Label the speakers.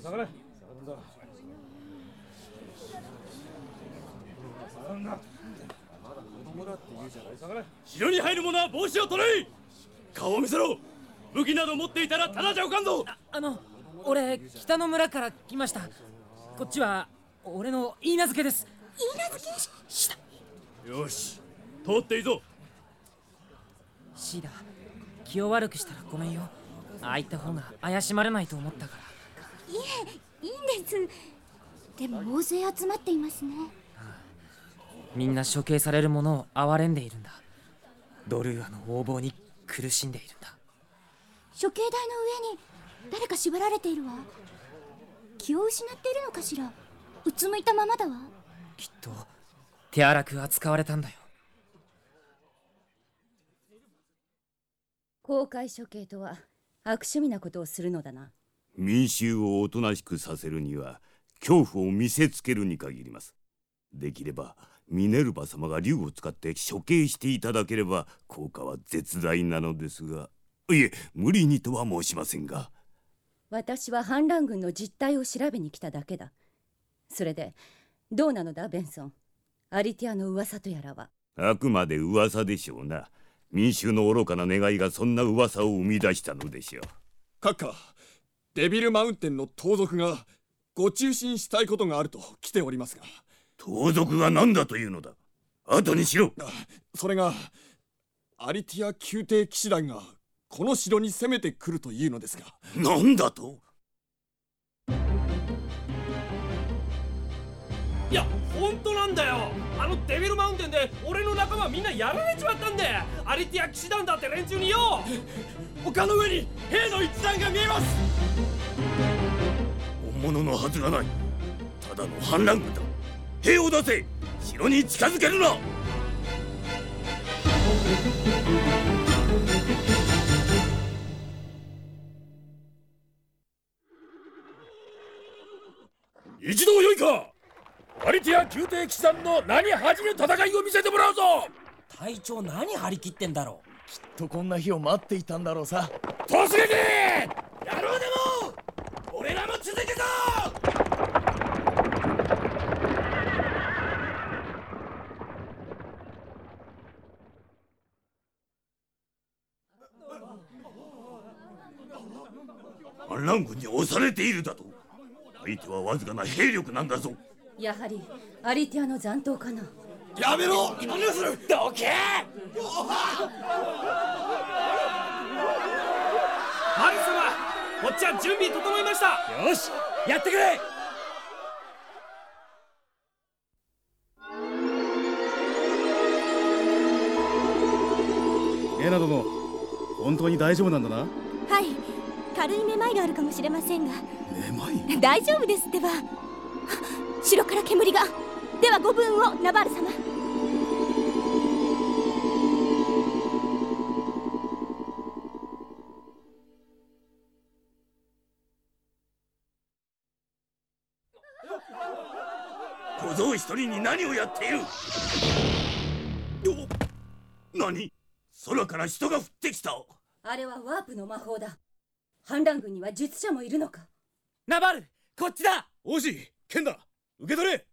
Speaker 1: 下がれ。
Speaker 2: 城に入る者は帽子を取れ。顔を見せろ。武器など持っていたらただじゃおかんぞ。
Speaker 3: あの俺北の村から来ました。こっちは俺の言い名付けです。
Speaker 4: 言い名付けし
Speaker 3: した
Speaker 2: よし。通っていいぞ。
Speaker 3: シーダ気を悪くしたらごめんよ。ああいった方が怪しまれないと思ったから
Speaker 4: いえいいんです。でも大勢集まっていますね。
Speaker 3: みんな処刑される者を憐れんでいるんだ。ドルーアの横暴に苦しんでいるんだ。
Speaker 4: 処刑台の上に誰か縛られているわ。気を失っているのかしら。うつむいたままだわ。
Speaker 3: きっと手荒く扱われたんだよ。
Speaker 5: 公開処刑とは悪趣味なことをするのだな
Speaker 6: 民衆をおとなしくさせるには恐怖を見せつけるに限ります。できればミネルヴァ様が竜を使って処刑していただければ効果は絶大なのですが。いえ無理にとは申しませんが。
Speaker 5: 私は反乱軍の実態を調べに来ただけだ。それでどうなのだベンソン。アリティアの噂とやらは。
Speaker 6: あくまで噂でしょうな。民衆の愚かな願いがそんな噂を生み出したのでしょう。
Speaker 7: 閣下デビルマウンテンの盗賊がご中心したいことがあると来ておりますが。
Speaker 6: 盗賊が何だというのだ。後にしろ。
Speaker 7: それがアリティア宮廷騎士団がこの城に攻めてくるというのですが。
Speaker 6: 何だと？
Speaker 2: いや本当なんだよ。あのデビルマウンテンで俺の仲間みんなやられちまったんでアリティア騎士団だって連中によ。丘の上に兵の一団が見えます。
Speaker 6: 本物のはずがない。ただの反乱軍だ。兵を出せ。城に近づけるな。
Speaker 2: 一度よいかアリティア宮廷騎士団の名に恥じる戦いを見せてもらうぞ。
Speaker 8: 隊長何張り切ってんだろう。
Speaker 9: きっとこんな日を待っていたんだろうさ。
Speaker 2: 突撃！野郎でも！俺らも続くぞ！
Speaker 6: 反乱軍に押されているだと。相手はわずかな兵力なんだぞ
Speaker 5: やはりアリティアの残党かな。
Speaker 2: やめろ！何をする！どけマル様こっちは準備整いました！
Speaker 8: よしやってくれ！
Speaker 1: エナ殿本当に大丈夫なんだな？
Speaker 4: はい軽いめまいがあるかもしれませんが。
Speaker 1: めまい？
Speaker 4: 大丈夫ですってば城から煙が。ではご分をナバール様。
Speaker 6: 小僧一人に何をやっている？お何？空から人が降ってきた。
Speaker 5: あれはワープの魔法だ。反乱軍には術者もいるのか？
Speaker 3: ナバルこっちだ。
Speaker 1: 王子剣だ受け取れ。